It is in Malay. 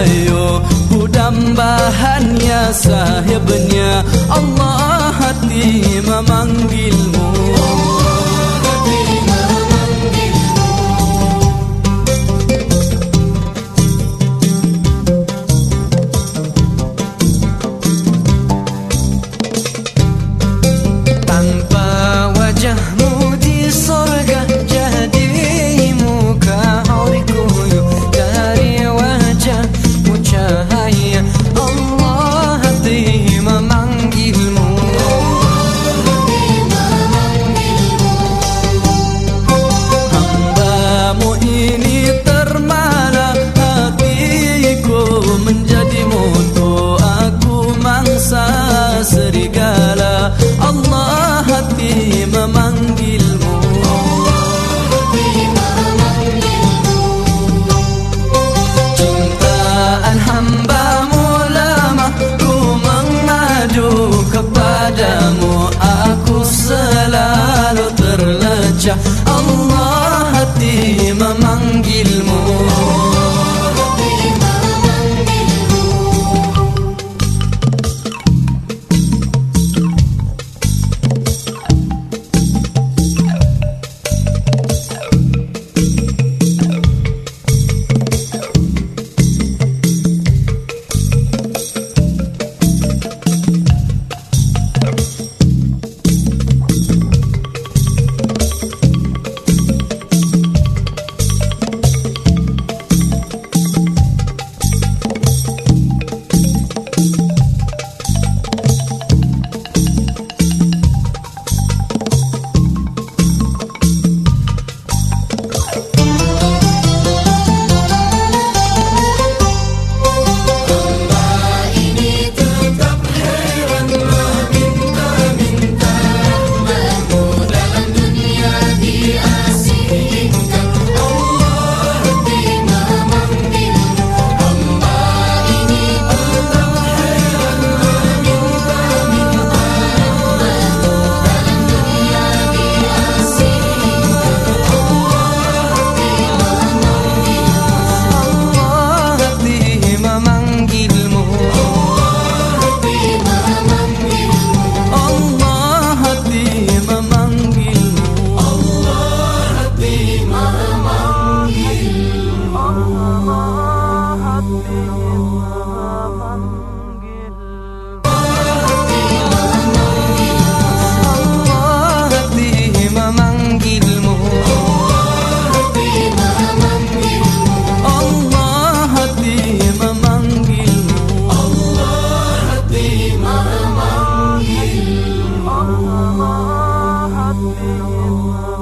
ayo budam bahannya sahibnya Allah hati memanggilmu. serigala. Allah hati memanggilmu. Cintaan hambaMu lama Ku mengadu kepadamu. Aku selalu terlecah. Allah hati memanggilmu. Allah you.